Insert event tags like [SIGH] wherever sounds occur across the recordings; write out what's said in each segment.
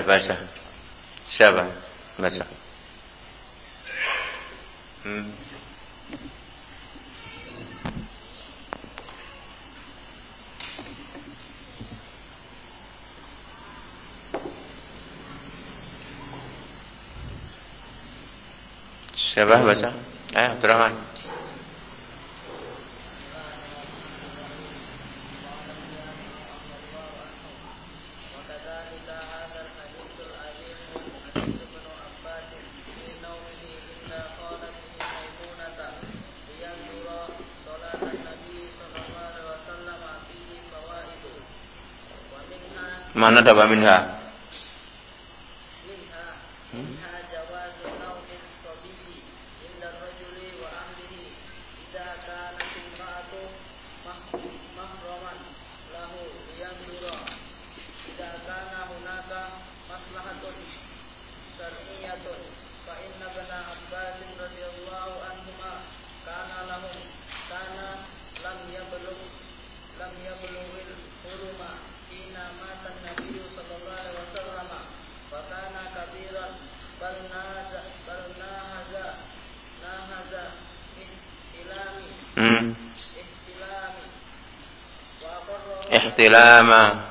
Ayo dibaca. Siapa? Baca. Hmm. Siapa baca? Ayo, Abdurrahman. Mana dapat Hmm. Ihtilama.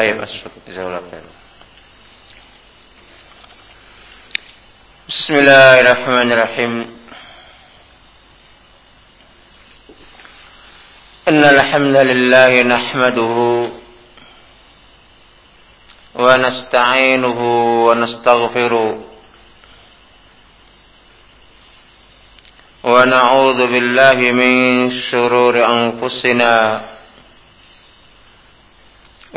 طيب جزاه خير بسم الله الرحمن الرحيم. إن الحمد لله نحمده ونستعينه ونستغفره ونعوذ بالله من شرور أنفسنا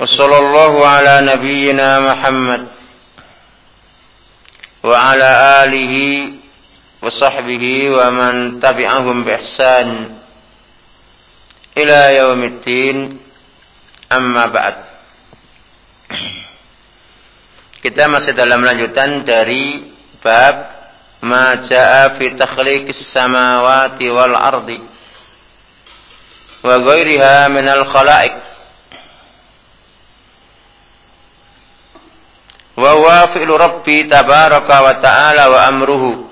وصلى الله على نبينا محمد وعلى آله وصحبه ومن تبعهم بإحسان إلى يوم الدين أما بعد Kita masih dalam lanjutan dari bab ma jaa fi takhliqis samawati wal ardi wa ghairiha min al khalaiq Wa huwa fi'lu rabbi tabaraka wa ta'ala wa amruhu.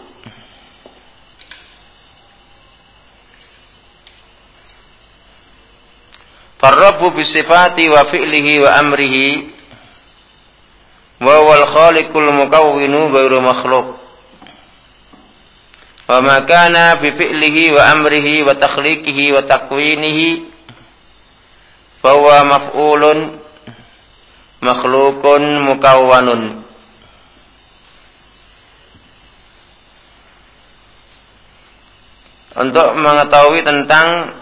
Farrabu bisifati wa fi'lihi wa amrihi. Wa wal khaliqul mukawwinu ghairu makhluq. Wa ma wa amrihi wa wa takwinihi makhluqun mukawwanun. Untuk mengetahui tentang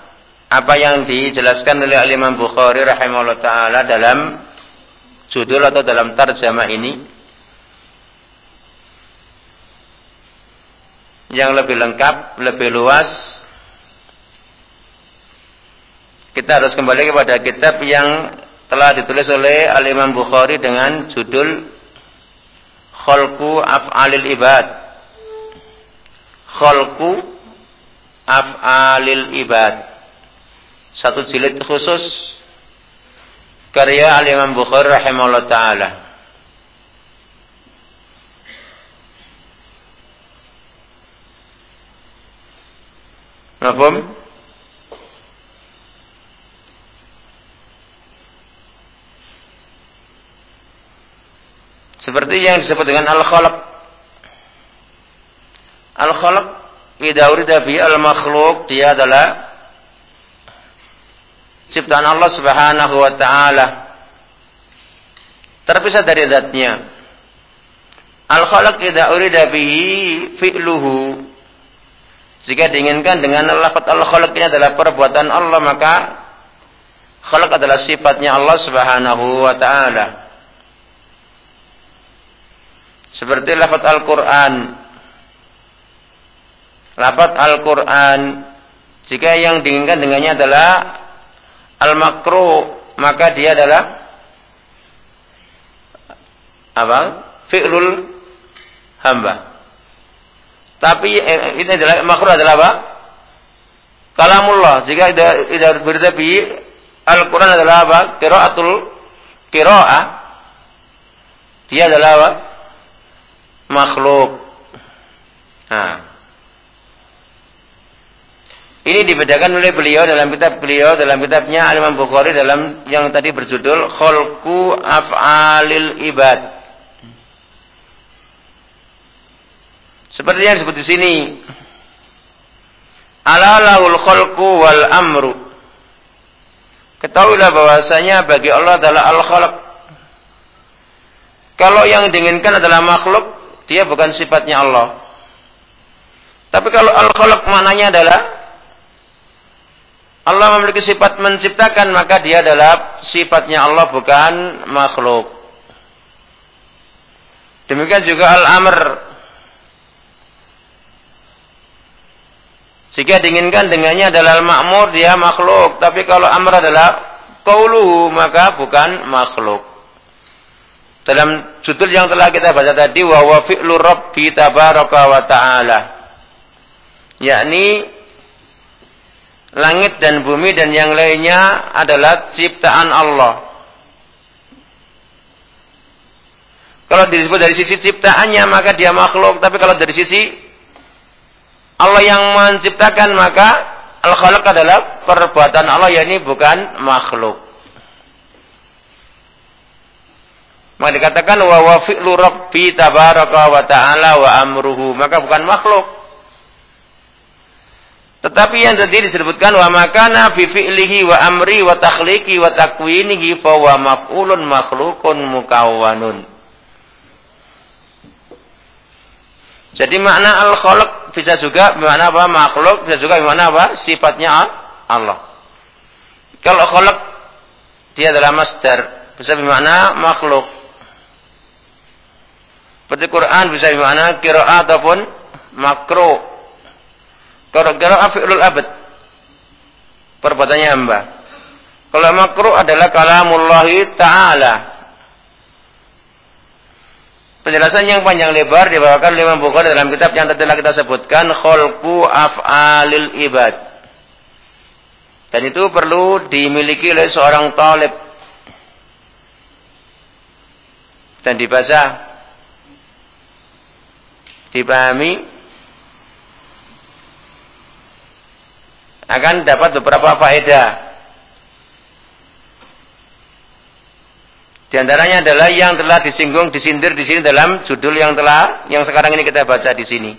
apa yang dijelaskan oleh Imam Bukhari rahimahullah taala dalam judul atau dalam tarjamah ini yang lebih lengkap, lebih luas kita harus kembali kepada kitab yang telah ditulis oleh Al-Imam Bukhari dengan judul Khalqu Af'alil Ibad. Khalqu Af'alil Ibad. Satu jilid khusus karya Al-Imam Bukhari rahimahullah taala. Seperti yang disebut dengan al-khalaq. Al-khalaq idza urida bi al-makhluq dia adalah ciptaan Allah Subhanahu wa taala terpisah dari zatnya. Al-khalaq idza urida bihi fi'luhu. Jika diinginkan dengan lafaz al-khalaq ini adalah perbuatan Allah maka khalaq adalah sifatnya Allah Subhanahu wa taala. Seperti lafaz Al-Qur'an. Lafaz Al-Qur'an jika yang diinginkan dengannya adalah al-makruh maka dia adalah apa? Fi'lul hamba. Tapi eh, ini adalah makruh adalah apa? Kalamullah. Jika tidak berarti Al-Quran adalah apa? Qiraatul qiraah. Dia adalah apa? Makhluk. Nah. Ini dibedakan oleh beliau dalam kitab beliau dalam kitabnya Al Imam Bukhari dalam yang tadi berjudul Khalqu Af'alil Ibad. Seperti yang disebut di sini. Alalahul khalqu wal amru. Ketahuilah bahwasanya bagi Allah adalah al-khalq. Kalau yang diinginkan adalah makhluk, dia bukan sifatnya Allah. Tapi kalau al-khalq maknanya adalah Allah memiliki sifat menciptakan maka dia adalah sifatnya Allah bukan makhluk. Demikian juga al-amr. Jika diinginkan dengannya adalah al-ma'mur dia makhluk, tapi kalau amr adalah qauluhu maka bukan makhluk. Dalam judul yang telah kita baca tadi wa wa fi'lu rabbi tabaraka wa ta'ala. Yakni langit dan bumi dan yang lainnya adalah ciptaan Allah. Kalau disebut dari sisi ciptaannya maka dia makhluk, tapi kalau dari sisi Allah yang menciptakan maka al-khalaq adalah perbuatan Allah yakni bukan makhluk. Maka dikatakan wa wa fi'lu rabbi tabaraka wa ta'ala wa amruhu, maka bukan makhluk. Tetapi yang tadi disebutkan wa makana fi fi'lihi wa amri wa takhliqi wa takwinihi fa wa maf'ulun makhluqun mukawwanun. Jadi makna al-khalq bisa juga bermakna apa? Makhluk bisa juga bermakna apa? Sifatnya Allah. Kalau khalq dia adalah masdar, bisa bermakna makhluk. Seperti Quran bisa bermakna qiraat ataupun makruh Gara-gara fi'lul abad. Perbuatannya hamba. Kalau makruh adalah kalamullahi ta'ala. Penjelasan yang panjang lebar dibawakan Imam Bukhari dalam kitab yang telah kita sebutkan khalqu af'alil ibad. Dan itu perlu dimiliki oleh seorang talib dan dibaca dipahami akan dapat beberapa faedah. Di antaranya adalah yang telah disinggung, disindir di sini dalam judul yang telah yang sekarang ini kita baca di sini.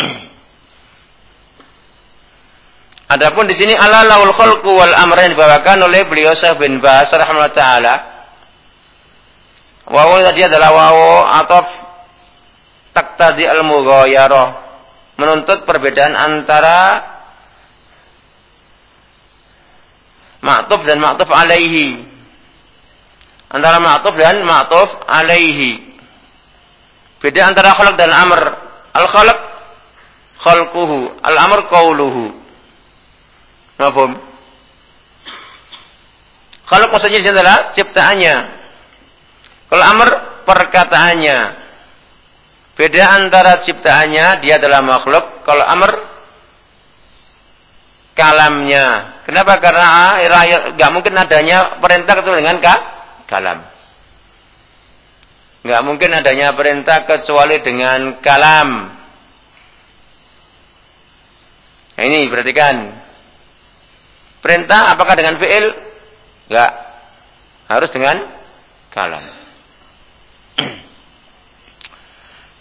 [CLEARS THROAT] Adapun di sini ala laul khalqu wal amr yang dibawakan oleh beliau Syekh bin Bas rahimahullah taala. Wawu tadi adalah wawu atau taktadi al mughayarah menuntut perbedaan antara ma'tuf dan ma'tuf alaihi antara ma'tuf dan ma'tuf alaihi. Beda antara khalq dan amr. Al-khalq khalquhu, al-amr qauluhu. Mafhum? Khalq maksudnya adalah ciptaannya. Kalau amr perkataannya. Beda antara ciptaannya, dia adalah makhluk. Kalau amr kalamnya. Kenapa? Karena nggak mungkin adanya perintah kecuali dengan ka kalam. Enggak mungkin adanya perintah kecuali dengan kalam. Nah, ini perhatikan. Perintah apakah dengan fi'il? Enggak. Harus dengan kalam. [CLEARS THROAT]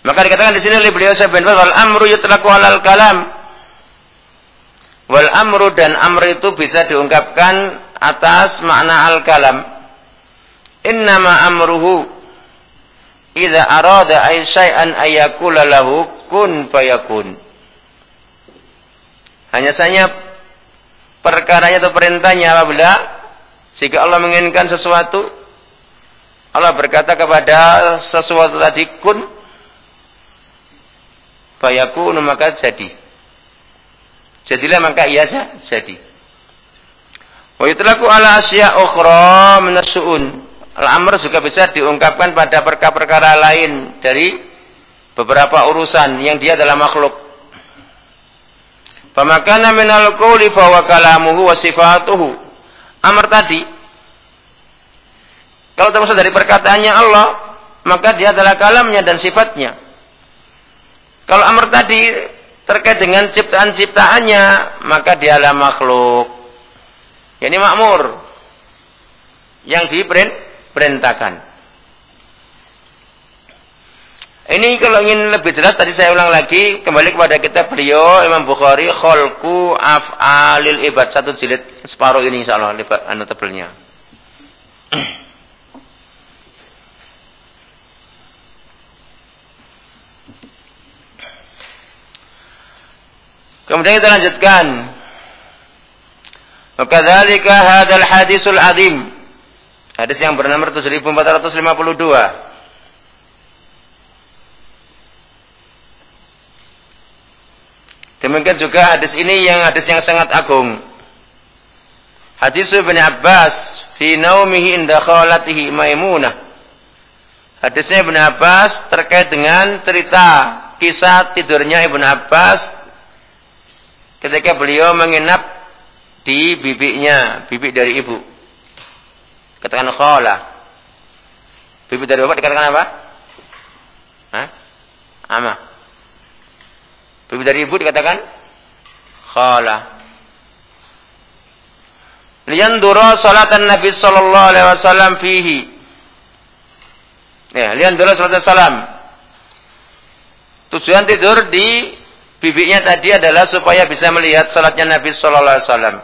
Maka dikatakan di sini oleh beliau bin wal amru yutlaqu alal kalam. Wal amru dan amr itu bisa diungkapkan atas makna al kalam. Innama amruhu idza arada ay syai'an ayakula lahu kun fayakun. Hanya saja perkaranya atau perintahnya apabila jika Allah menginginkan sesuatu Allah berkata kepada sesuatu tadi kun fayakun maka jadi. Jadilah maka ia jadi. Wa yutlaku ala asya ukhra min as-su'un. Al-amr juga bisa diungkapkan pada perkara-perkara lain dari beberapa urusan yang dia adalah makhluk. Famakana minal qawli fa kalamuhu wa sifatuhu. Amr tadi kalau termasuk dari perkataannya Allah, maka dia adalah kalamnya dan sifatnya. Kalau amr tadi terkait dengan ciptaan-ciptaannya, maka dialah makhluk. Yani makmur. Yang diperintah perintahkan. Ini kalau ingin lebih jelas tadi saya ulang lagi kembali kepada kita beliau Imam Bukhari kholku af'alil ibad satu jilid separuh ini insyaallah lipat anu tebelnya. Kemudian kita lanjutkan. Wakadzalika hadzal hadisul azim Hadis yang bernomor 7452. Demikian juga hadis ini yang hadis yang sangat agung. Hadis Ibn Abbas fi naumihi inda khalatihi Maimunah. Hadisnya Ibn Abbas terkait dengan cerita kisah tidurnya Ibn Abbas ketika beliau menginap di bibinya, bibi dari ibu. Katakan khala. Bibi dari bapak dikatakan apa? Hah? Ama. Bibi dari ibu dikatakan khala. Liyandura salatan Nabi sallallahu alaihi wasallam fihi. Ya, liyandura salatan salam. Tujuan tidur di bibinya tadi adalah supaya bisa melihat salatnya Nabi sallallahu alaihi wasallam.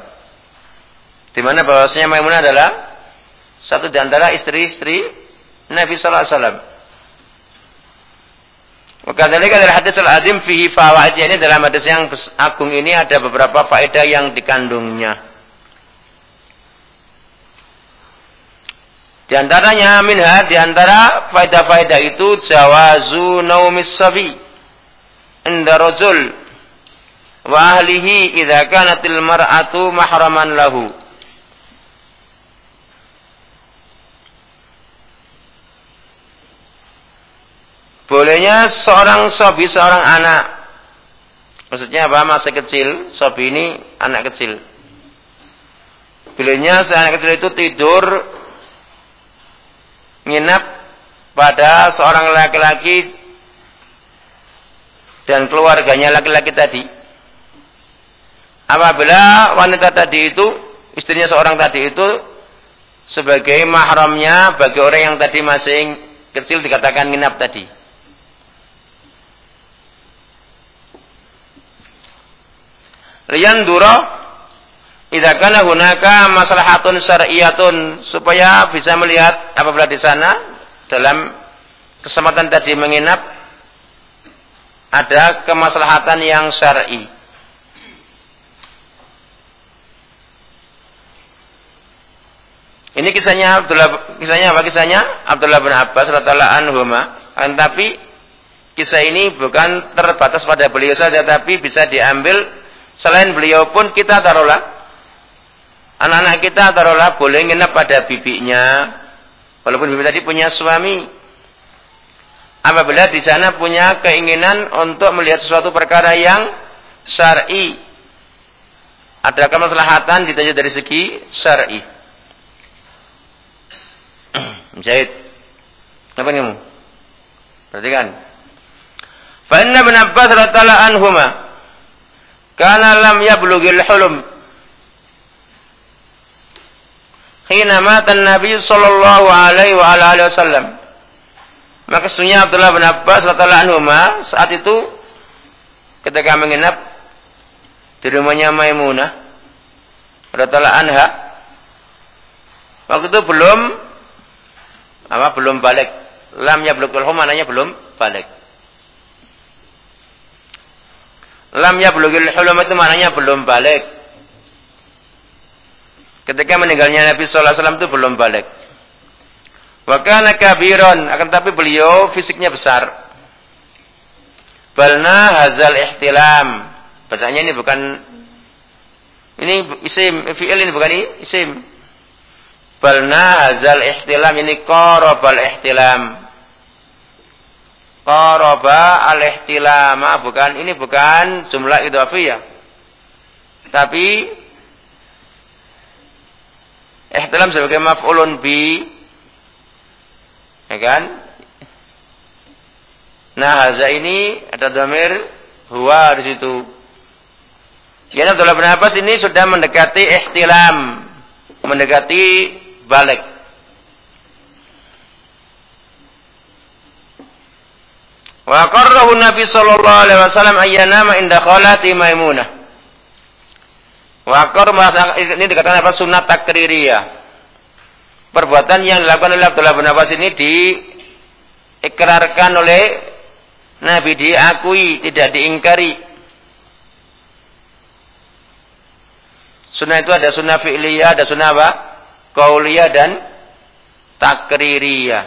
Di mana bahwasanya Maimunah adalah satu di antara istri-istri Nabi sallallahu alaihi wasallam. Wakadzalika dari hadis al-adim fihi fawaid ini dalam hadis yang agung ini ada beberapa faedah yang dikandungnya. Di antaranya minha di antara faedah-faedah itu jawazu naumis sabi inda rajul wa ahlihi idza kanatil mar'atu mahraman lahu. Bolehnya seorang sobi, seorang anak. Maksudnya apa? Masih kecil. Sobi ini anak kecil. Bolehnya seorang kecil itu tidur nginap pada seorang laki-laki dan keluarganya laki-laki tadi. Apabila wanita tadi itu, istrinya seorang tadi itu sebagai mahramnya bagi orang yang tadi masih kecil dikatakan nginap tadi. Lian duro idza kana hunaka maslahatun syar'iyatun supaya bisa melihat apabila di sana dalam kesempatan tadi menginap ada kemaslahatan yang syar'i. Ini kisahnya Abdullah kisahnya apa kisahnya? Abdullah bin Abbas radhiyallahu anhu Tapi kisah ini bukan terbatas pada beliau saja tapi bisa diambil selain beliau pun kita taruhlah anak-anak kita taruhlah boleh nginap pada bibinya walaupun bibi tadi punya suami apabila di sana punya keinginan untuk melihat sesuatu perkara yang syar'i ada kemaslahatan ditunjuk dari segi syar'i [CLEARS THROAT] Mujahid. Apa kamu? Perhatikan. Fa inna Ibn Abbas radhiyallahu anhuma kana lam yablughil hulum hina mata Nabi sallallahu alaihi wa wasallam. Maka sesungguhnya Abdullah bin Abbas radhiyallahu saat itu ketika menginap di rumahnya Maimunah radhiyallahu anha waktu itu belum apa belum balik. Lam yablugul hum mananya belum balik. Lam yablugul hulum itu mananya belum balik. Ketika meninggalnya Nabi sallallahu alaihi wasallam itu belum balik. Wa kana kabiron, akan tapi beliau fisiknya besar. Balna hazal ihtilam. Bacanya ini bukan ini isim fi'il ini bukan isim. Balna hazal ihtilam ini qarabal ihtilam. Qaraba al ihtilama bukan ini bukan jumlah idhafiyah. Tapi ihtilam sebagai maf'ulun bi ya kan? Nah, haza ini ada dhamir huwa di situ. Ya Abdullah bin Abbas ini sudah mendekati ihtilam, mendekati balik. Wa qarrahu Nabi sallallahu alaihi wasallam ayyanama inda khalati Maimunah. Wa ini dikatakan apa sunat takririyah. Perbuatan yang dilakukan oleh Abdullah bin Abbas ini diikrarkan oleh Nabi diakui, tidak diingkari. Sunnah itu ada sunnah fi'liyah, ada sunnah apa? kauliyah dan takririyah.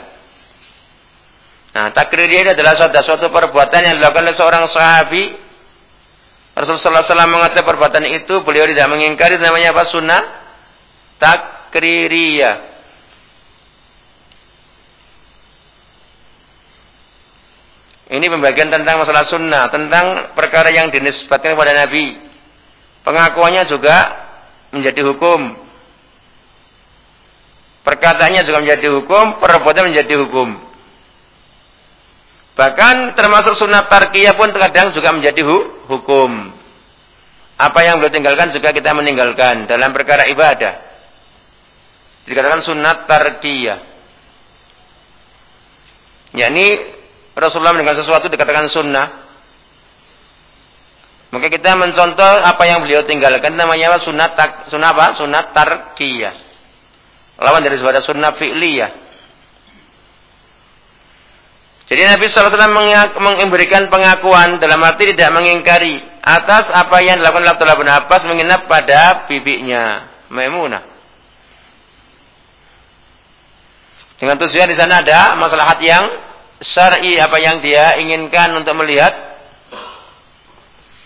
Nah, takririyah ini adalah suatu, suatu perbuatan yang dilakukan oleh seorang sahabi. Rasulullah SAW mengatakan perbuatan itu, beliau tidak mengingkari namanya apa? Sunnah takririyah. Ini pembagian tentang masalah sunnah, tentang perkara yang dinisbatkan kepada Nabi. Pengakuannya juga menjadi hukum. Perkataannya juga menjadi hukum, perbuatan menjadi hukum. Bahkan termasuk sunat tarkiyah pun terkadang juga menjadi hu hukum. Apa yang beliau tinggalkan juga kita meninggalkan dalam perkara ibadah. Dikatakan sunat tarkiyah. yakni Rasulullah meninggalkan sesuatu dikatakan sunnah. Maka kita mencontoh apa yang beliau tinggalkan namanya apa? Sunat tak, sunat apa? Sunat tarkiyah. Lawan dari suara sunnah fi'liyah. Jadi Nabi SAW memberikan pengakuan dalam arti tidak mengingkari atas apa yang dilakukan Abdullah bin Abbas menginap pada bibinya Maimunah. Dengan tujuan di sana ada masalah yang syar'i apa yang dia inginkan untuk melihat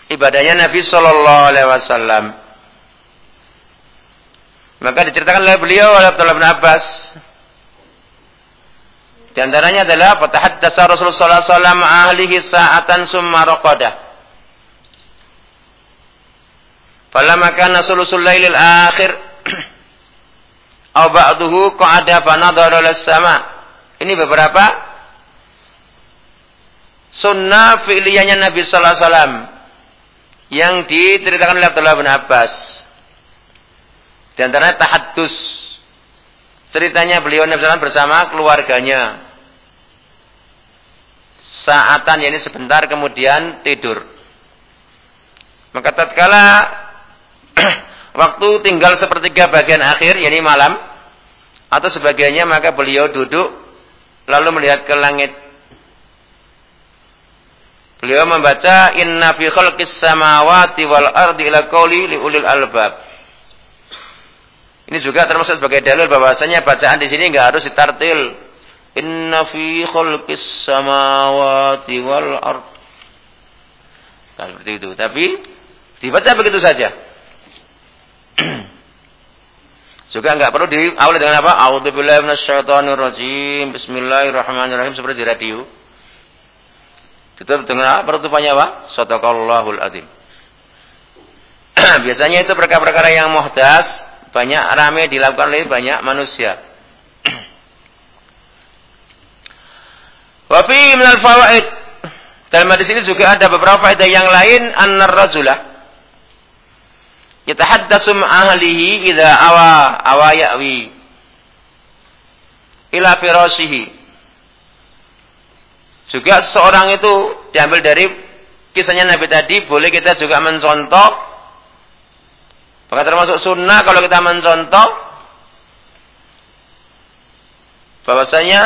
ibadahnya Nabi Shallallahu Alaihi Wasallam. Maka diceritakan oleh beliau oleh Abdullah bin Abbas. Di antaranya adalah fatahaddatsa Rasulullah SAW ahlihi sa'atan summa raqada. Falamma kana sulusul lailil akhir [CLEARS THROAT] aw ba'duhu qa'ada sama Ini beberapa sunnah fi'liyahnya Nabi sallallahu alaihi wasallam yang diceritakan oleh Abdullah bin Abbas. Di antaranya tahaddus. ceritanya beliau Nabi SAW bersama keluarganya. Saatan ini sebentar kemudian tidur. Maka tatkala [CLEARS THROAT] waktu tinggal sepertiga bagian akhir, yakni malam, atau sebagiannya maka beliau duduk lalu melihat ke langit. Beliau membaca inna fi khalqis samawati wal ardi ila qawli li ulil albab. Ini juga termasuk sebagai dalil bahwasanya bacaan di sini enggak harus ditartil. Inna fi khalqis samawati wal ard. Nah, seperti itu. Tapi dibaca begitu saja. [CLEARS THROAT] juga enggak perlu diawali dengan apa? A'udzubillahi minasyaitonir rajim. Bismillahirrahmanirrahim seperti di radio. Tutup dengan apa penutupannya apa? Sadaqallahul adzim. [CLEARS THROAT] Biasanya itu perkara-perkara yang muhdas banyak ramai dilakukan oleh banyak manusia. [CLEARS THROAT] Wa fi min al-fawaid dalam hadis ini juga ada beberapa faedah yang lain annar rajulah yatahaddatsu ahlihi idza awa awa ya'wi ila firashihi. Juga seorang itu diambil dari kisahnya Nabi tadi, boleh kita juga mencontoh maka termasuk sunnah kalau kita mencontoh bahwasanya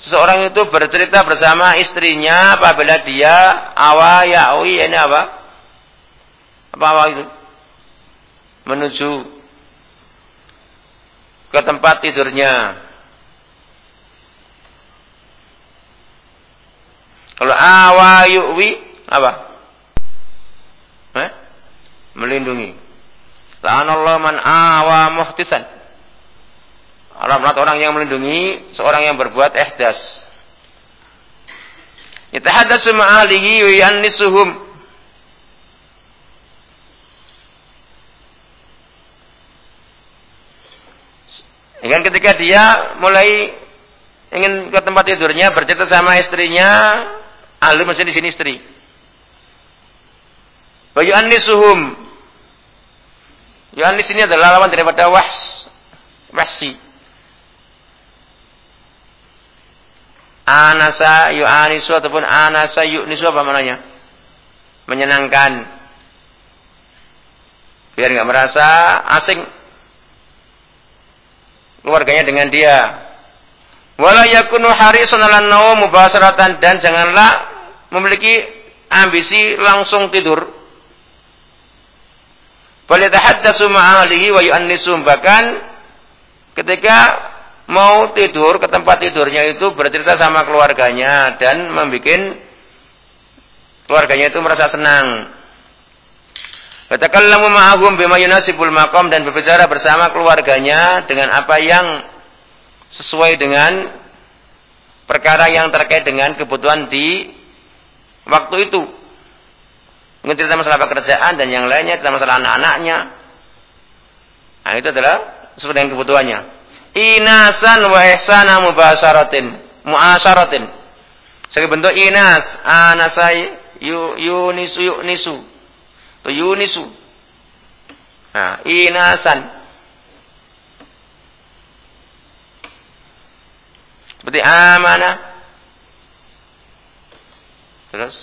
seseorang itu bercerita bersama istrinya apabila dia awa yawi ini apa? Apa awa itu? Menuju ke tempat tidurnya. Kalau awa yuwi apa? melindungi. La'anallahu man awa muhtisan. orang yang melindungi seorang yang berbuat ihdas. Yatahaddatsu ma'alihi wa yannisuhum. Dengan ketika dia mulai ingin ke tempat tidurnya bercerita sama istrinya, ahli masih di sini istri. Wa yannisuhum Yohanes ini adalah lawan daripada wahs. Wahsi. Anasa yu'anisu ataupun anasa yu'nisu apa maknanya? Menyenangkan. Biar nggak merasa asing. Keluarganya dengan dia. Wala yakunu harisun ala naum mubasaratan dan janganlah memiliki ambisi langsung tidur Falyatahaddatsu ma'ahlihi wa yu'annisum. Bahkan ketika mau tidur ke tempat tidurnya itu bercerita sama keluarganya dan membuat keluarganya itu merasa senang. Fatakallamu ma'ahum bima yunasibul maqam dan berbicara bersama keluarganya dengan apa yang sesuai dengan perkara yang terkait dengan kebutuhan di waktu itu cerita masalah pekerjaan dan yang lainnya, cerita masalah anak-anaknya. Nah, itu adalah sesuai dengan kebutuhannya. Inasan wa ihsana mubasaratin, muasyaratin. Sebagai bentuk inas, anasai yu, yunisu yunisu. Yunisu. Nah, inasan. Seperti amanah. Terus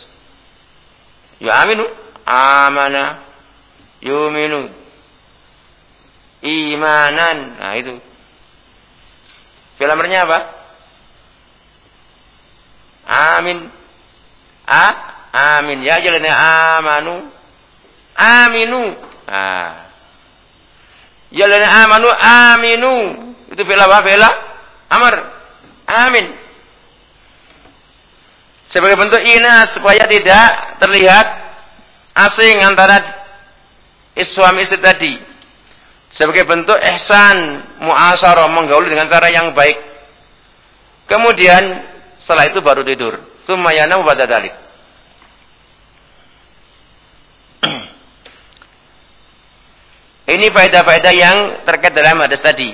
Yu'aminu amana yuminu imanan. Nah itu. Filmnya apa? Amin. A amin ya jalannya amanu aminu. Nah. Jalannya amanu aminu. Itu bela apa? Bela amar. Amin. Sebagai bentuk ina supaya tidak terlihat asing antara suami istri tadi. Sebagai bentuk ihsan muasarah menggauli dengan cara yang baik. Kemudian setelah itu baru tidur. Tumayana pada dalik [CLEARS THROAT] ini faedah-faedah yang terkait dalam hadis tadi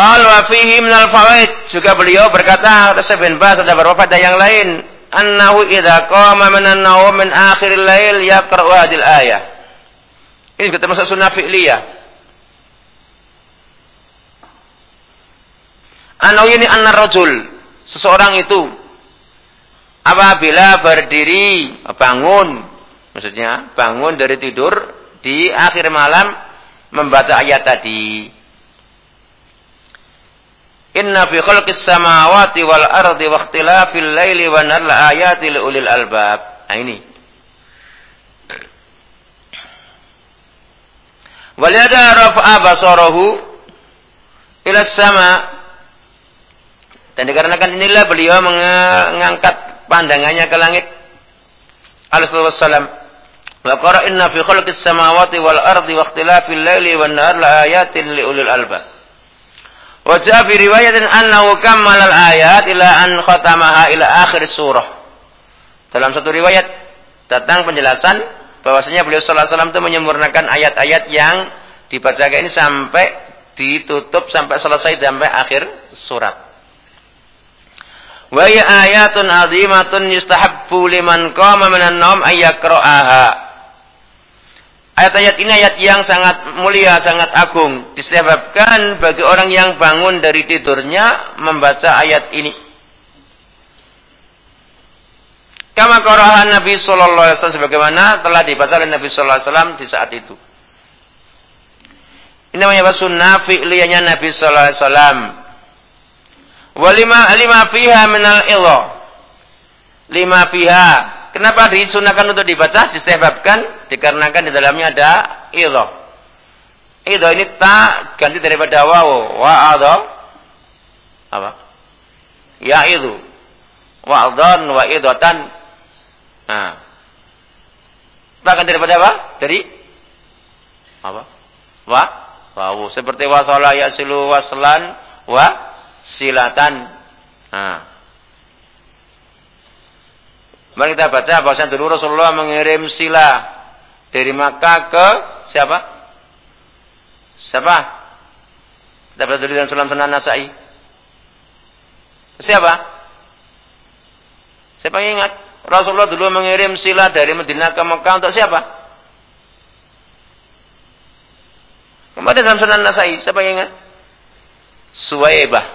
Qal wa fihi minal fawaid juga beliau berkata kata bin Bas ada beberapa faedah yang lain annahu idza qama min an-nawm min akhir al-lail yaqra'u hadhihi ayah. Ini juga termasuk sunnah fi'liyah. Anau ini anna rajul. Seseorang itu apabila berdiri bangun maksudnya bangun dari tidur di akhir malam membaca ayat tadi Inna fi khalqis samawati wal ardi wa ikhtilafil laili wan nahari ayati ulil albab. Nah ini. Waliyada rafa'a basarahu ila sama. Dan dikarenakan inilah beliau mengangkat pandangannya ke langit. Alaihi wasallam. Wa qara inna fi khalqis samawati wal ardi wa ikhtilafil laili wan nahari ayatin ulil albab. Wa ja'a fi riwayatin annahu kammal al-ayat ila an khatamaha ila akhir surah. Dalam satu riwayat datang penjelasan bahwasanya beliau sallallahu alaihi wasallam itu menyempurnakan ayat-ayat yang dibacakan ini sampai ditutup sampai selesai sampai akhir surat. Wa ayatun azimatun yustahabbu liman qama minan naum ayyakra'aha. Ayat-ayat ini ayat yang sangat mulia, sangat agung. Disebabkan bagi orang yang bangun dari tidurnya membaca ayat ini. Kama qara'a Nabi sallallahu alaihi wasallam sebagaimana telah dibaca oleh Nabi sallallahu alaihi wasallam di saat itu. Ini namanya sunnah fi'liyahnya Nabi sallallahu alaihi wasallam. Walima lima fiha minal illa. Lima fiha Kenapa disunahkan untuk dibaca? Disebabkan dikarenakan di dalamnya ada idho. Idho ini tak ganti daripada wawu. Wa adho. Apa? Ya itu. Wa idhotan. Nah. Tak ganti daripada apa? Dari apa? Wa wawu. Seperti wasala yasilu waslan wa silatan. Nah. Mari kita baca bahwa dulu Rasulullah mengirim sila dari Makkah ke siapa? Siapa? Kita baca dulu dalam Sulam Sunan Nasai. Siapa? Siapa yang ingat? Rasulullah dulu mengirim sila dari Madinah ke Mekah untuk siapa? Kemarin dalam Sunan Nasai, siapa yang ingat? Suwaibah.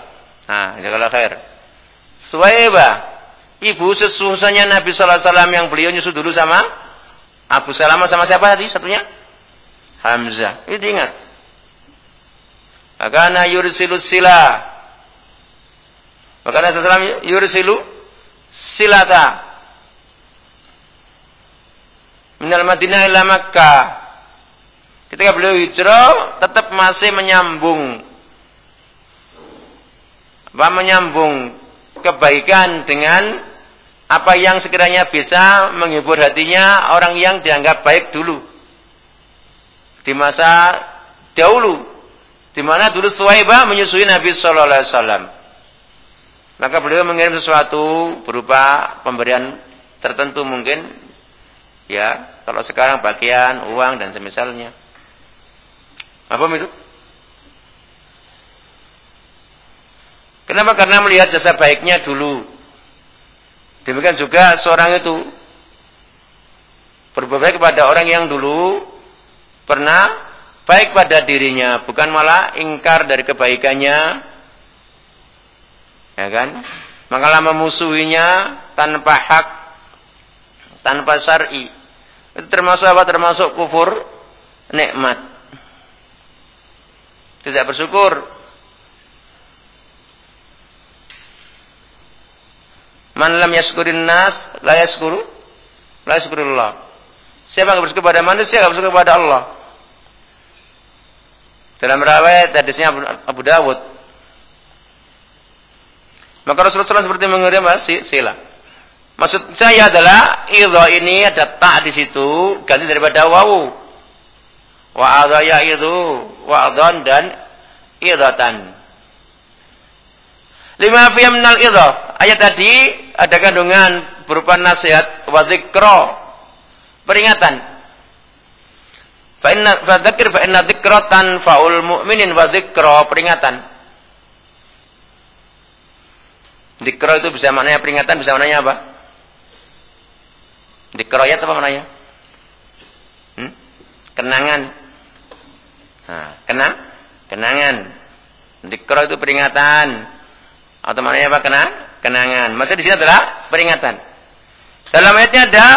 Nah, jazakallah khair. Suwaibah ibu sesungguhnya Nabi Sallallahu Alaihi Wasallam yang beliau nyusul dulu sama Abu Salamah sama siapa tadi satunya? Hamzah. Itu ingat. Karena yursilu sila. Maka Nabi Sallam yursilu silata. Minal Madinah ila Makkah. Ketika beliau hijrah tetap masih menyambung apa menyambung kebaikan dengan apa yang sekiranya bisa menghibur hatinya orang yang dianggap baik dulu. Di masa dahulu di mana dulu Suwaibah menyusui Nabi Shallallahu Alaihi Wasallam. Maka beliau mengirim sesuatu berupa pemberian tertentu mungkin ya kalau sekarang bagian uang dan semisalnya. Apa itu Kenapa? Karena melihat jasa baiknya dulu. Demikian juga seorang itu berbuat baik kepada orang yang dulu pernah baik pada dirinya, bukan malah ingkar dari kebaikannya. Ya kan? Makalah memusuhinya tanpa hak, tanpa syar'i. Itu termasuk apa? Termasuk kufur nikmat. Tidak bersyukur Man lam yaskurin nas la yaskuru la yaskurullah. Siapa yang bersyukur kepada manusia, yang bersyukur kepada Allah. Dalam riwayat hadisnya Abu, Abu Dawud. Maka Rasulullah SAW seperti mengirim sila. Maksud saya adalah idho ini ada tak di situ ganti daripada wawu. Wa adha ya itu wa adhan dan idhatan. Lima fiyam minal idho. Ayat tadi ada kandungan berupa nasihat wa dzikra. Peringatan. Fa inna fa dzikr fa inna dzikra tanfa'ul mu'minin wa dzikra peringatan. Dzikra itu bisa maknanya peringatan, bisa maknanya apa? Dikroyat apa namanya? Hmm? Kenangan. Nah, kenang? Kenangan. Dikro itu peringatan. Atau maknanya apa? Kenang? Kenangan. Maksudnya di sini adalah peringatan. Dalam ayatnya ada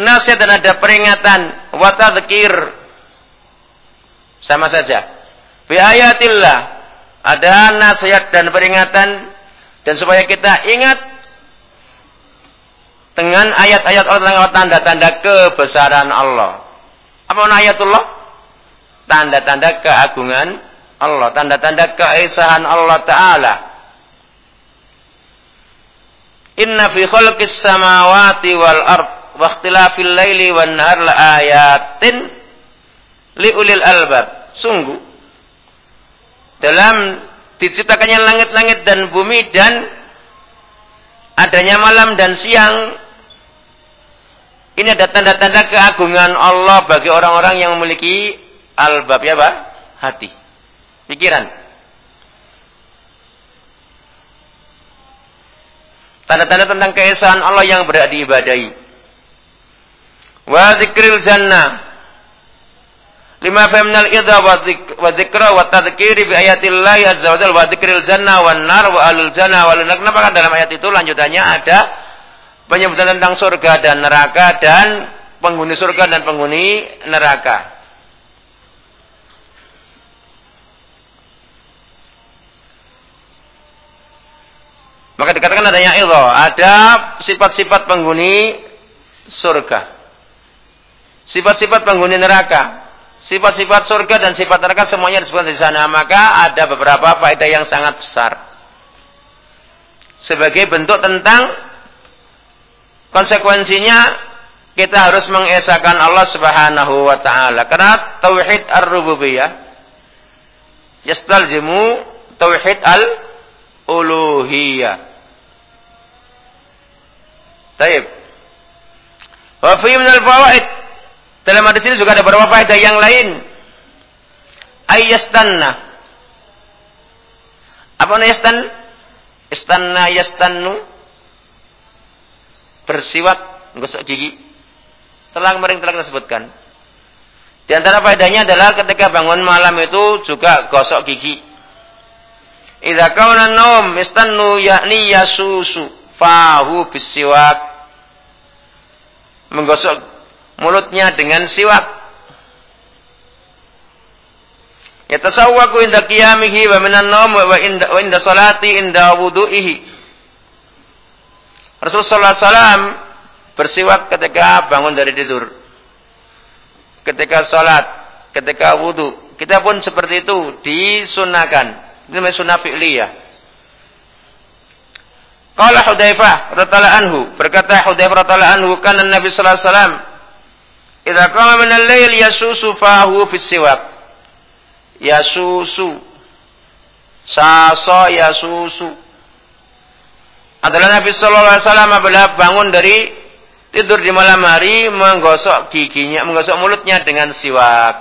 nasihat dan ada peringatan. Watadkir. Sama saja. Bi ayatillah. Ada nasihat dan peringatan. Dan supaya kita ingat dengan ayat-ayat Allah tanda-tanda kebesaran Allah. Apa ayatullah? Tanda-tanda keagungan Allah, tanda-tanda keesahan Allah taala. Inna fi khalqis samawati wal ard wa ikhtilafil laili wan nahar la ayatin li ulil albab. Sungguh dalam diciptakannya langit-langit dan bumi dan adanya malam dan siang ini ada tanda-tanda keagungan Allah bagi orang-orang yang memiliki albab ya Pak? Hati. Pikiran. Tanda-tanda tentang keesaan Allah yang berada diibadahi. Wa zikril jannah. Lima femnal idha wa zikra wa tadhkiri bi ayatillahi azza wa jalla wa zikril jannah wa nar wa alul jannah wa Kenapa kan dalam ayat itu lanjutannya ada penyebutan tentang surga dan neraka dan penghuni surga dan penghuni neraka. Maka dikatakan adanya ilmu, ada sifat-sifat penghuni surga. Sifat-sifat penghuni neraka. Sifat-sifat surga dan sifat neraka semuanya disebutkan di sana. Maka ada beberapa faedah yang sangat besar. Sebagai bentuk tentang Konsekuensinya kita harus mengesahkan Allah Subhanahu wa taala. Karena tauhid ar-rububiyah yastalzimu tauhid al-uluhiyah. Taib. Wa fi min al-fawaid dalam hadis ini juga ada beberapa faedah yang lain. Ayyastanna. Apa namanya yastan? Istanna yastannu bersiwak, gosok gigi. Telah kemarin telah kita sebutkan. Di antara faedahnya adalah ketika bangun malam itu juga gosok gigi. Idza kauna naum istannu yakni yasusu fahu bisiwak. Menggosok mulutnya dengan siwak. Yatasawwaku inda qiyamihi wa minan naum wa inda, wa inda salati inda wudu'ihi. Rasulullah SAW bersiwak ketika bangun dari tidur. Ketika sholat, ketika wudhu. Kita pun seperti itu disunahkan. Ini namanya sunnah fi'liyah. Qala Hudzaifah radhiyallahu anhu, berkata Hudzaifah radhiyallahu anhu, kana Nabi sallallahu alaihi wasallam idza qama min al-lail yasusu fahu fi siwak. Yasusu. Sasa yasusu adalah Nabi Shallallahu Alaihi Wasallam apabila bangun dari tidur di malam hari menggosok giginya, menggosok mulutnya dengan siwak.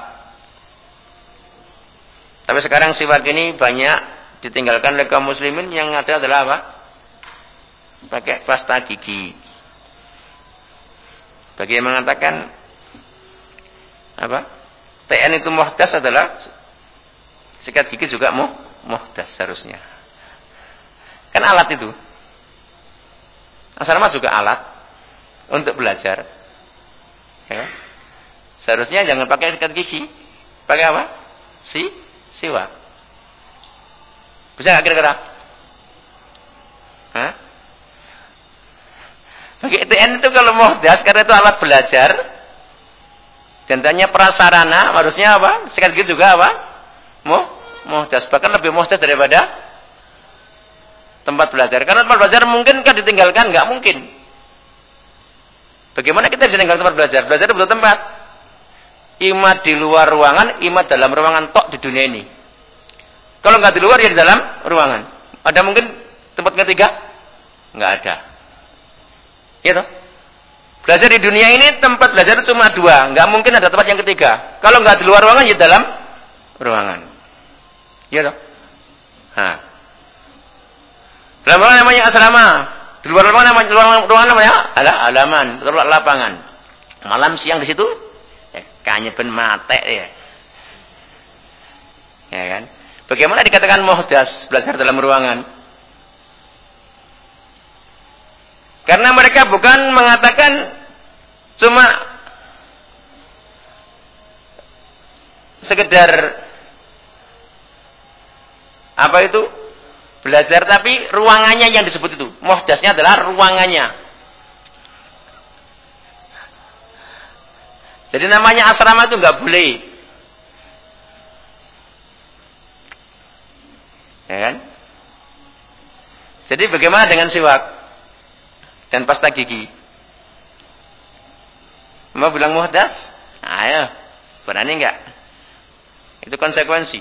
Tapi sekarang siwak ini banyak ditinggalkan oleh kaum muslimin yang ada adalah apa? Pakai pasta gigi. Bagi yang mengatakan apa? TN itu muhdas adalah sikat gigi juga muh, muhdas seharusnya. Kan alat itu. Asrama juga alat untuk belajar. Ya. Seharusnya jangan pakai sikat gigi. Pakai apa? Si, siwa. Bisa nggak kira-kira? Hah? Pakai ITN itu kalau mau das karena itu alat belajar. Dan tanya prasarana, harusnya apa? Sikat gigi juga apa? Mau das bahkan lebih muhdas daripada tempat belajar. Karena tempat belajar mungkin kan ditinggalkan? Enggak mungkin. Bagaimana kita ditinggalkan tempat belajar? Belajar butuh tempat. Imat di luar ruangan, imat dalam ruangan tok di dunia ini. Kalau nggak di luar ya di dalam ruangan. Ada mungkin tempat ketiga? Nggak ada. Ya toh? Belajar di dunia ini tempat belajar cuma dua, nggak mungkin ada tempat yang ketiga. Kalau nggak di luar ruangan ya dalam ruangan. Ya toh? Nah. Dalam ruangan namanya asrama. Di luar ruangan namanya, luar ruangan namanya ala alaman, luar lapangan. Malam siang di situ kayaknya ben mate ya. Ya kan? Bagaimana dikatakan muhdas belajar dalam ruangan? Karena mereka bukan mengatakan cuma sekedar apa itu? Belajar tapi ruangannya yang disebut itu. Muhdasnya adalah ruangannya. Jadi namanya asrama itu nggak boleh. Ya kan? Jadi bagaimana dengan siwak dan pasta gigi mau bilang muhdas ayo berani nggak itu konsekuensi.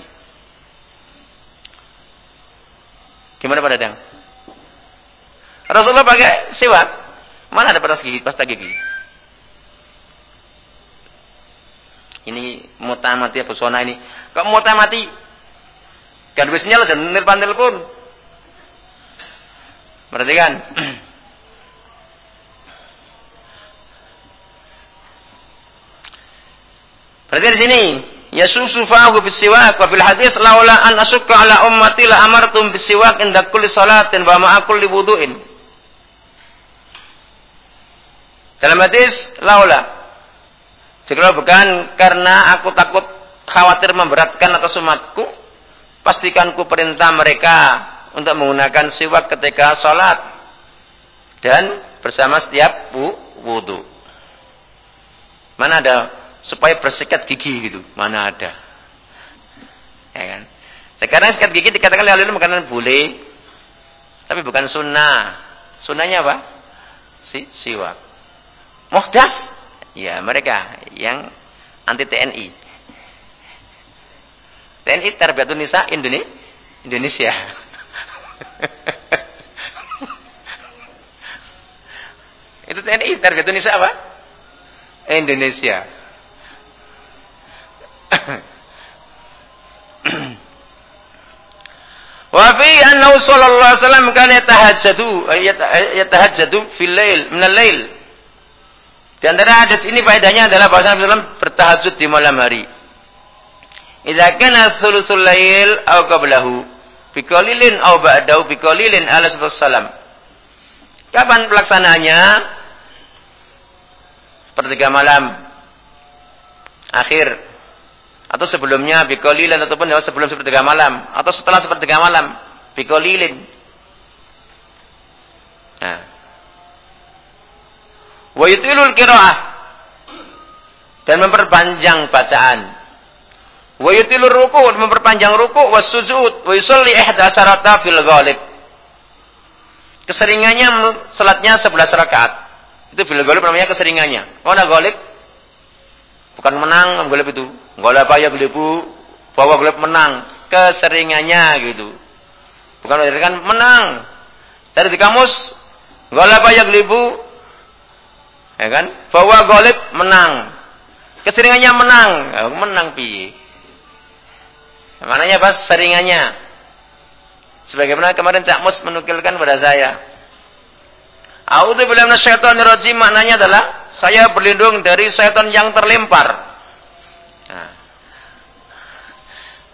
Gimana Pak Dadang? Rasulullah pakai siwak. Mana ada pasta gigi? Pasta gigi. Ini mutamati apa sona ini? Kok mutamati? Kan biasanya lo jangan nelpon-nelpon. Perhatikan. [CLEARS THROAT] Perhatikan di sini. Yasusu fahu bisiwak wa fil hadis laula an asukka ala ummati la amartum bisiwak inda kulli salatin wa ma'a kulli wudu'in. Dalam hadis laula. Jika bukan karena aku takut khawatir memberatkan atas umatku pastikan ku perintah mereka untuk menggunakan siwak ketika salat dan bersama setiap wudu. Mana ada supaya bersikat gigi gitu. Mana ada. Ya kan? Sekarang sikat gigi dikatakan oleh ulama makanan boleh, tapi bukan sunnah. Sunnahnya apa? Si siwak. Muhdas? Ya, mereka yang anti TNI. TNI Tarbiyatun Nisa Indonesia. Indonesia. [LAUGHS] Itu TNI Tarbiyatun Nisa apa? Indonesia. [COUGHS] Wa fi annahu sallallahu alaihi wasallam kana yatahajjadu yatahajjadu fil lail min al-lail. Di antara hadis ini faedahnya adalah bahwa Nabi SAW bertahajud di malam hari. Idza kana thuluthul lail aw qablahu bi qalilin aw ba'dahu bi qalilin ala sallam. Kapan pelaksanaannya? Sepertiga malam akhir atau sebelumnya bikolilin ataupun sebelum sepertiga malam. Atau setelah sepertiga malam bikolilin nah. Wa yutilul qiraah. Dan memperpanjang bacaan. Wa yutilur ruku memperpanjang ruku was sujud wa yusalli ihda asharata fil ghalib. Keseringannya salatnya 11 rakaat. Itu fil ghalib namanya keseringannya. Mana ghalib bukan menang ghalib itu Golep ya gelibu, bahwa golep menang. Keseringannya gitu. Bukan kan menang. Tadi di kamus, golep ya gelibu, ya kan? Bahwa golep menang. Keseringannya menang. Ya, menang pi. Mananya apa? Seringannya. Sebagaimana kemarin Cak Mus menukilkan pada saya. A'udzu billahi minasyaitonir rajim maknanya adalah saya berlindung dari setan yang terlempar.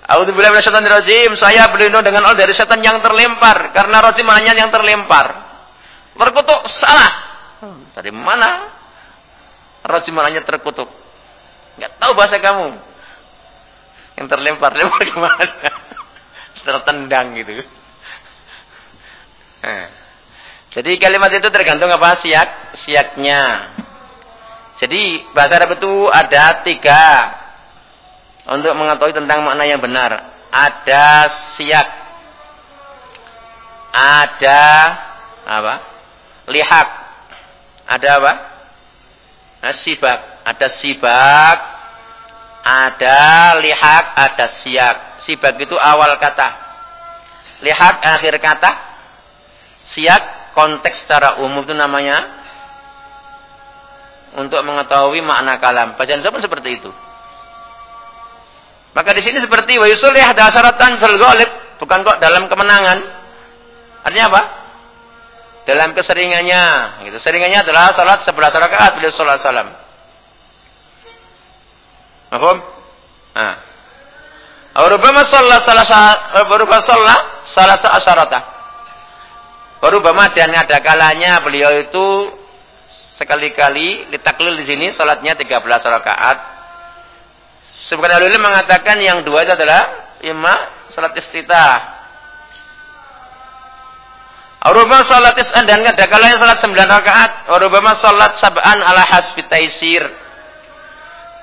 A'udzubillahi minasyaitonirrajim. Saya berlindung dengan Allah dari setan yang terlempar karena rajim maknanya yang terlempar. Terkutuk salah. Dari mana? Rajim maknanya terkutuk. Enggak tahu bahasa kamu. Yang terlempar, [LAUGHS] lempar ke mana? Tertendang gitu. Nah. Jadi kalimat itu tergantung apa siak siaknya. Jadi bahasa Arab itu ada tiga untuk mengetahui tentang makna yang benar. Ada siak. Ada apa? Lihat. Ada apa? Nah, sibak. Ada sibak. Ada lihat. Ada siak. Sibak itu awal kata. Lihat akhir kata. Siak konteks secara umum itu namanya untuk mengetahui makna kalam. Bacaan pun seperti itu. Maka di sini seperti wa yusolih dasaratan fil ghalib, bukan kok dalam kemenangan. Artinya apa? Dalam keseringannya, gitu. Seringannya adalah salat 11 rakaat beliau sallallahu salam. Paham? Nah. Rubama sholat salah rubama sholat salah asyarata. Rubama dan ada kalanya beliau itu sekali-kali ditaklil di sini salatnya 13 rakaat. Sebagian ulama mengatakan yang dua itu adalah imma salat iftitah. Rubama salat is'an dan ada kalanya salat 9 rakaat. Rubama salat sab'an ala hasbi taisir.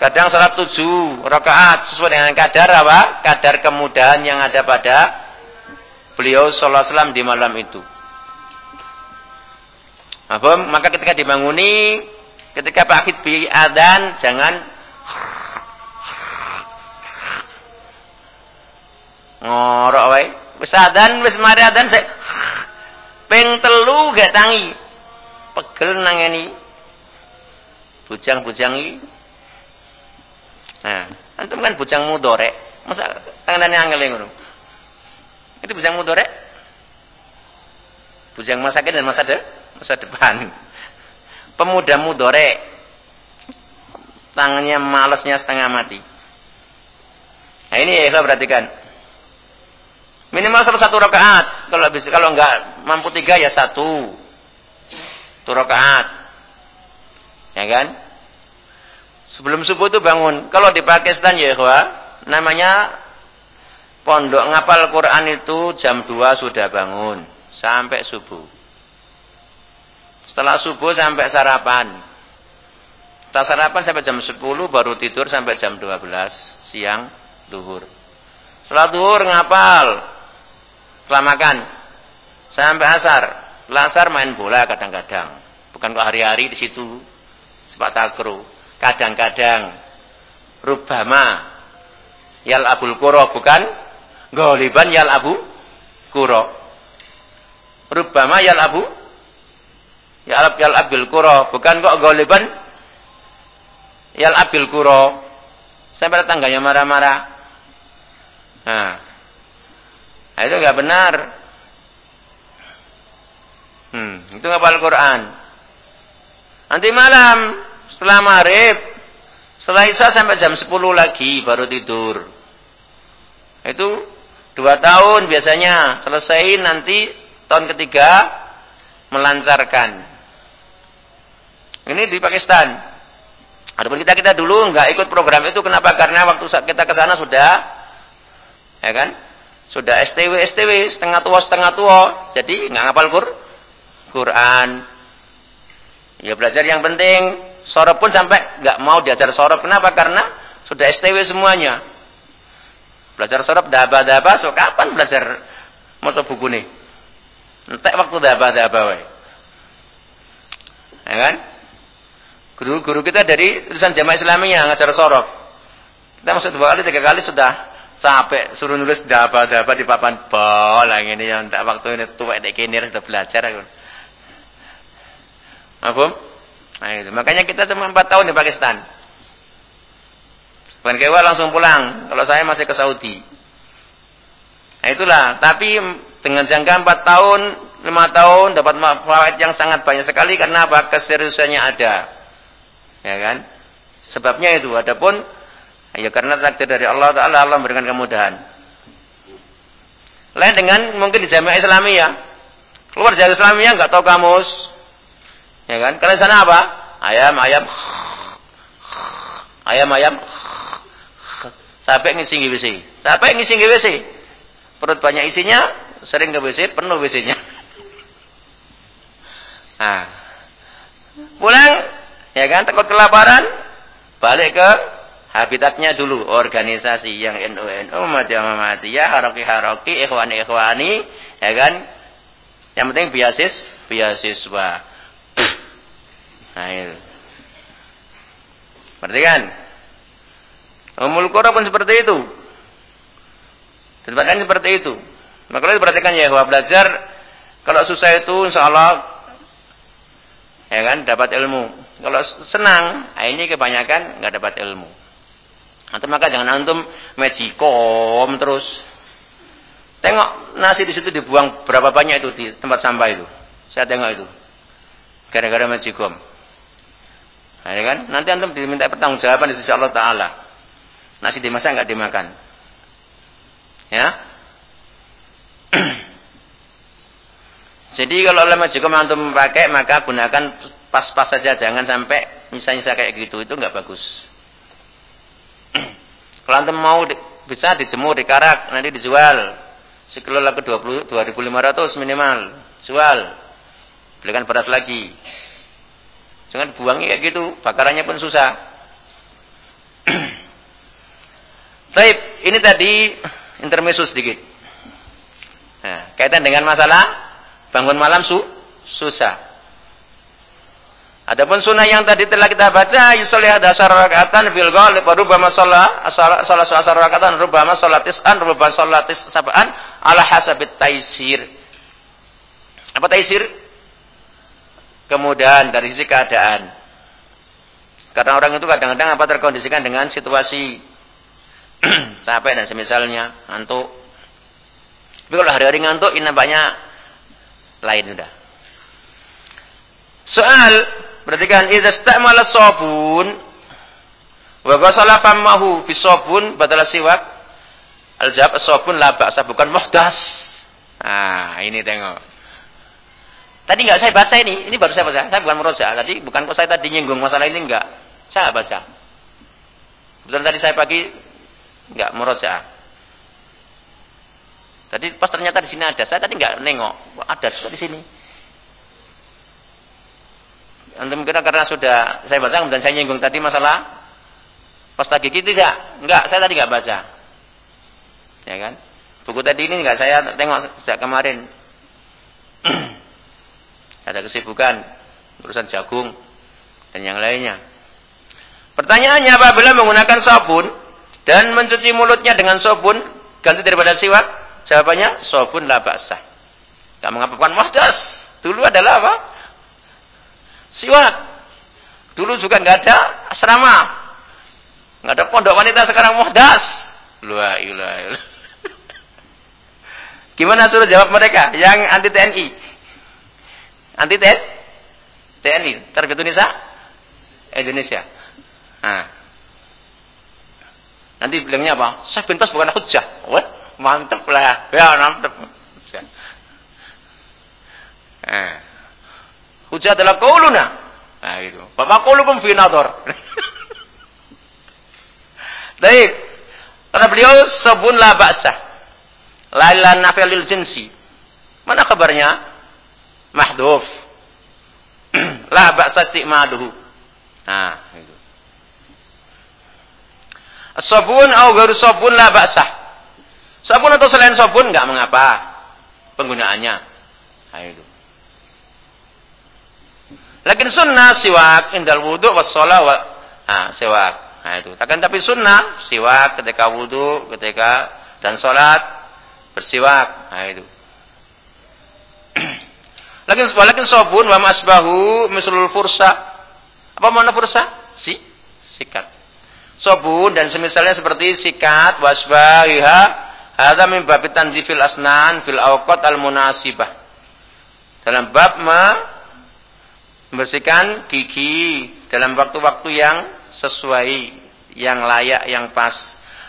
Kadang salat tujuh rakaat sesuai dengan kadar apa? Kadar kemudahan yang ada pada beliau sallallahu alaihi di malam itu. Apa? Maka ketika dibanguni, ketika Pak Akid bi adan jangan ngorok wae. Wis adan wis mari adan sik ping telu gak tangi. Pegel nangeni. Bujang-bujang iki Nah, antum kan bujang mudore. Masa tangannya angel ngono? Itu bujang mudore. Bujang masa kini dan masa de masa depan. Pemuda mudore. Tangannya malesnya setengah mati. Nah ini ya perhatikan. Minimal satu rakaat. Kalau bisa kalau enggak mampu tiga ya satu. Satu rakaat. Ya kan? Sebelum subuh itu bangun. Kalau di Pakistan ya ikhwa, namanya pondok ngapal Quran itu jam 2 sudah bangun sampai subuh. Setelah subuh sampai sarapan. Setelah sarapan sampai jam 10 baru tidur sampai jam 12 siang duhur. Setelah duhur ngapal. Setelah makan sampai asar. Lasar main bola kadang-kadang. Bukan kok hari-hari di situ. Sepak takru kadang-kadang rubama yal abul kuro bukan goliban yal abu kuro rubama yal abu yal, yal abil kuro bukan kok goliban yal abil kuro sampai tangganya marah-marah nah, nah itu nggak benar hmm, itu ngapal Quran nanti malam setelah maghrib, setelah isya sampai jam 10 lagi baru tidur. Itu dua tahun biasanya. Selesai nanti tahun ketiga melancarkan. Ini di Pakistan. Adapun kita kita dulu nggak ikut program itu kenapa? Karena waktu kita ke sana sudah ya kan? Sudah STW STW setengah tua setengah tua. Jadi nggak ngapal Quran. Ya belajar yang penting Sorop pun sampai nggak mau diajar sorop. Kenapa? Karena sudah STW semuanya. Belajar sorop daba-daba, so kapan belajar moco buku nih? Entek waktu daba-daba wae. Ya kan? Guru-guru kita dari tulisan jamaah Islamiyah ngajar sorop. Kita masuk dua kali, tiga kali sudah capek suruh nulis daba-daba di papan bola ini yang tak waktu ini tua dek kini sudah belajar aku. Apa? Nah, itu. Makanya kita cuma 4 tahun di Pakistan. Bukan kewa langsung pulang. Kalau saya masih ke Saudi. Nah, itulah. Tapi dengan jangka 4 tahun, 5 tahun dapat fawaid yang sangat banyak sekali karena apa? Keseriusannya ada. Ya kan? Sebabnya itu. Adapun ya karena takdir dari Allah Taala Allah memberikan kemudahan. Lain dengan mungkin di jamaah Islamiyah. Keluar dari Islamiyah nggak tahu kamus, Ya kan? Karena sana apa? Ayam, ayam. Ayam, ayam. Sampai ngisi WC. Sampai ngisi WC. Perut banyak isinya, sering ke WC, penuh WC-nya. Nah. Pulang, ya kan, takut kelaparan, balik ke habitatnya dulu, organisasi yang NU NU Muhammadiyah, Haroki Haroki, Ikhwani Ikhwani, ya kan? Yang penting biasis, biasiswa. Nah itu. Perhatikan. Umul Qura pun seperti itu. Tempatkan seperti itu. Maka kalau perhatikan ya, belajar kalau susah itu insya Allah ya kan dapat ilmu. Kalau senang, ini kebanyakan nggak dapat ilmu. Atau maka jangan antum magicom terus. Tengok nasi di situ dibuang berapa banyak itu di tempat sampah itu. Saya tengok itu. Gara-gara magicom. Nah, ya kan? Nanti antum diminta pertanggungjawaban di sisi Allah Taala. Nasi dimasak nggak dimakan. Ya. [CLEARS THROAT] Jadi kalau ulama juga antum memakai maka gunakan pas-pas saja jangan sampai nyisa-nyisa kayak gitu itu nggak bagus. [CLEARS THROAT] kalau antum mau di, bisa dijemur dikarak nanti dijual sekilo laku 20 2500 minimal jual belikan beras lagi jangan buangnya kayak gitu bakarannya pun susah [CLEARS THROAT] Taib, ini tadi intermezzo sedikit. Nah, kaitan dengan masalah Bangun malam su susah. Adapun sunnah yang tadi telah kita baca, yusolih ada asar rakatan fil ghalib shalla asar salah asar rakatan rubbama sholat tis'an rubbama sholat sab'an ala hasabit taisir. Apa taisir? Kemudahan dari sisi keadaan. Karena orang itu kadang-kadang apa terkondisikan dengan situasi [CLEARS THROAT] capek dan semisalnya, ngantuk. Tapi kalau hari-hari ngantuk, ini banyak lain sudah. Soal perhatikan idza istamala sabun wa ghasala famahu bisabun badala siwak al jawab sabun la ba'sa bukan muhdas. Nah, ini tengok. Tadi enggak saya baca ini, ini baru saya baca. Saya bukan meroja. Tadi bukan kok saya tadi nyinggung masalah ini enggak. Saya baca. Betul tadi saya pagi enggak meroja. Tadi pas ternyata di sini ada, saya tadi nggak nengok, ada juga di sini. Antum kira karena sudah saya baca dan saya nyinggung tadi masalah pas tadi gitu tidak, enggak, saya tadi nggak baca. Ya kan? Buku tadi ini nggak saya tengok sejak kemarin. [CLEARS THROAT] ada kesibukan urusan jagung dan yang lainnya. Pertanyaannya apabila menggunakan sabun dan mencuci mulutnya dengan sabun ganti daripada siwak Jawabannya sobun la ba'sah. Gak mengapa muhdas. Dulu adalah apa? Siwak. Dulu juga nggak ada asrama. Nggak ada pondok wanita sekarang muhdas. Luar ilah. [LAUGHS] Gimana suruh jawab mereka yang anti TNI? Anti TNI? TNI, Terbit Indonesia? Indonesia. Nah. Nanti bilangnya apa? Saya pintas bukan hujah. What? mantep lah ya mantep eh. Hujah adalah kauluna. Nah itu bapak kaulukum fi nador [LAUGHS] baik. Karena beliau sabun la ba'sah lailan nafilil jinsi. Mana kabarnya? Mahduf [CLEARS THROAT] la ba'sa istimaduhu nah itu sabun au garu sabun la ba'sah Sabun atau selain sabun nggak mengapa penggunaannya. Nah, itu. Lakin sunnah siwak indal wudhu was wa nah, siwak. Nah itu. Takkan tapi sunnah siwak ketika wudhu, ketika dan sholat bersiwak. Nah itu. [CLEARS THROAT] Lakin lakin sabun wa masbahu mislul fursa. Apa makna fursa? Si sikat. Sabun dan semisalnya seperti sikat wasbahiha Hadza min bab tanzifil asnan fil awqat al munasibah. Dalam bab membersihkan gigi dalam waktu-waktu yang sesuai, yang layak, yang pas.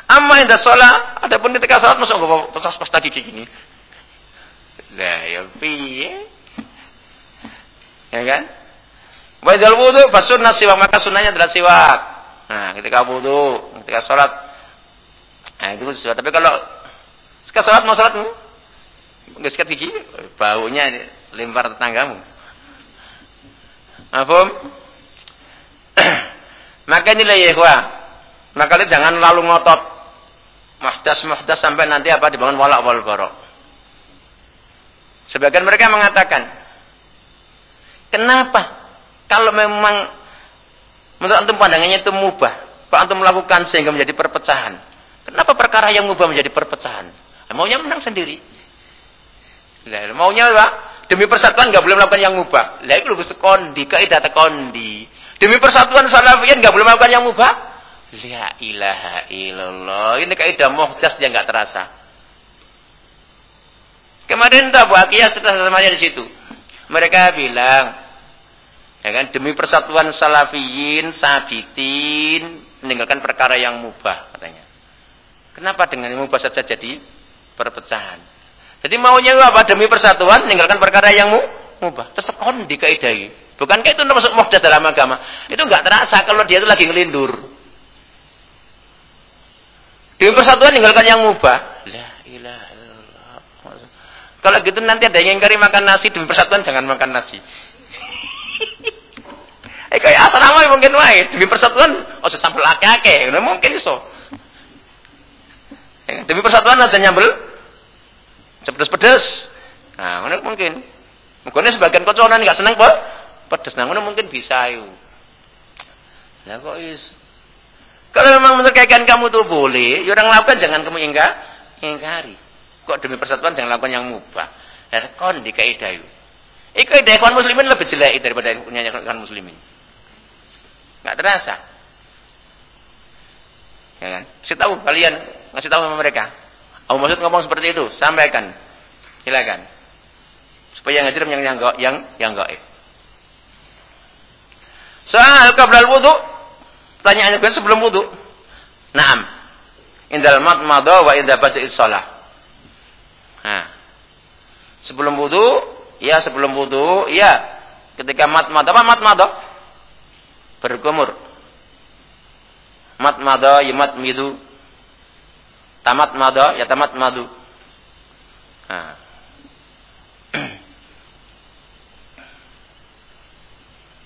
Amma inda sholat, adapun ketika sholat masuk enggak pas-pas gigi gini. Lah ya piye? Ya kan? Wa idzal wudu fasunnah siwak maka sunnahnya adalah siwak. Nah, ketika wudu, ketika sholat. Nah, itu sesuatu. Tapi kalau sekarang sholat mau sholat nggak sikat gigi, baunya lempar tetanggamu. Apa? [CLEARS THROAT] Maka inilah ya Maka lu jangan lalu ngotot muhdas sampai nanti apa dibangun walak wal barok. Sebagian mereka mengatakan, kenapa kalau memang menurut antum pandangannya itu mubah, kok antum melakukan sehingga menjadi perpecahan? Kenapa perkara yang mubah menjadi perpecahan? Maunya menang sendiri. Nah, maunya apa? Demi persatuan nggak boleh melakukan yang mubah. Lah itu lebih kondi, kaidah kondi. Demi persatuan salafiyin nggak boleh melakukan yang mubah. La ilaha illallah. Ini kaidah muhdas yang nggak terasa. Kemarin tak buat kias semuanya di situ. Mereka bilang, ya kan demi persatuan salafiyin, sabitin, meninggalkan perkara yang mubah katanya. Kenapa dengan mubah saja jadi perpecahan? Jadi maunya apa? Demi persatuan meninggalkan perkara yang mubah. Tetap on di kaidah Bukankah itu termasuk muhdas dalam agama? Itu enggak terasa kalau dia itu lagi ngelindur. Demi persatuan meninggalkan yang mubah. La ilaha illallah. Kalau gitu nanti ada yang ingkari makan nasi demi persatuan jangan makan nasi. [LAUGHS] Eh kayak asrama mungkin wae demi persatuan ojo sambel akeh-akeh, mungkin iso. Ya, demi persatuan aja nyambel pedes-pedes. Nah, ngono mungkin. Mungkin sebagian koconan enggak seneng kok pedes. Nah, ngono mungkin bisa ayo. Lah kok is kalau memang keyakinan kamu tuh boleh, ya orang lakukan jangan kamu ingkar, ingkari. Kok demi persatuan jangan lakukan yang mubah. Ya kon di kaidah itu. Iku kaidah muslimin lebih jelek daripada punya kawan muslimin. Nggak terasa. Ya kan? Kasih tahu kalian, ngasih tahu sama mereka. Abu maksud ngomong seperti itu, sampaikan. Silakan. Supaya yang ngajar yang yang yang yang gaib. Soal kablal wudu. Pertanyaannya kan sebelum wudu. Naam. Indal mat madha wa idza bada'i shalah. Nah. Sebelum wudu, ya sebelum wudu, ya ketika mat madha apa mat madha? berkumur. Mat mada yamat midu. Tamat mada ya tamat madu. Nah.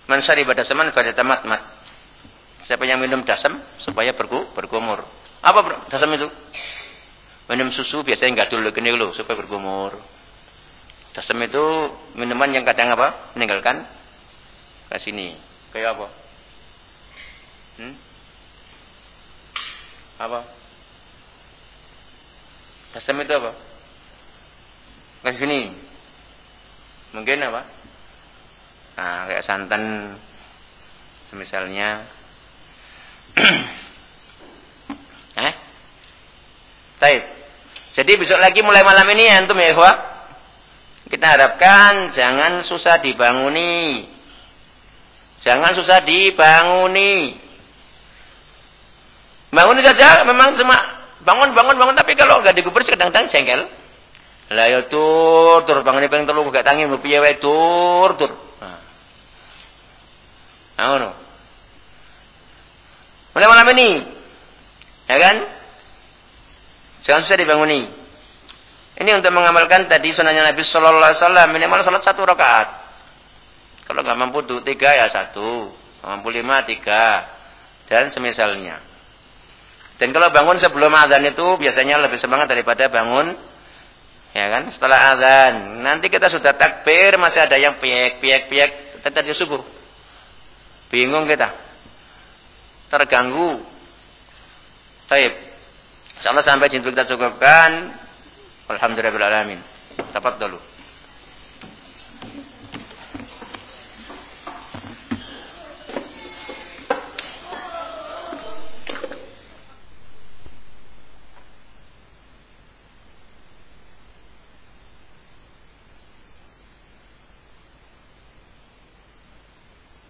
Man pada seman pada tamat mat. Siapa yang minum dasam supaya berku, berkumur. Apa dasam itu? Minum susu biasanya enggak dulu kene lo supaya berkumur. Dasam itu minuman yang kadang apa? Meninggalkan ke sini. Kayak apa? Hmm? Apa? Kasem itu apa? Kayak gini. Mungkin apa? Nah, kayak santan semisalnya. [CLEARS THROAT] eh? Taib. Jadi besok lagi mulai malam ini antum ya, Ikhwah. Kita harapkan jangan susah dibanguni. Jangan susah dibanguni. Bangun saja memang cuma bangun bangun bangun tapi kalau enggak digubris kadang-kadang jengkel. Lah ya tur tur bangun pengen telu gak tangi piye wae tur tur. Nah. Nah, ngono. Mulai malam ini. Ya kan? Jangan susah dibanguni. Ini untuk mengamalkan tadi sunnahnya Nabi Sallallahu Alaihi Wasallam minimal salat satu rakaat. Kalau nggak mampu tiga ya satu, mampu lima tiga, dan semisalnya. Dan kalau bangun sebelum azan itu biasanya lebih semangat daripada bangun ya kan setelah azan. Nanti kita sudah takbir masih ada yang piek piek piek tadi subuh. Bingung kita. Terganggu. Taib. Insyaallah sampai situ kita cukupkan. Alhamdulillah alamin. Dulu.